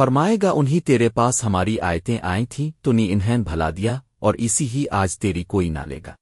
فرمائے گا، انہی تیرے پاس ہماری آیتیں آئی تھیں، تو نی انہیں بھلا دیا، اور اسی ہی آج تیری کوئی نہ لے گا۔